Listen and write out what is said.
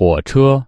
火车。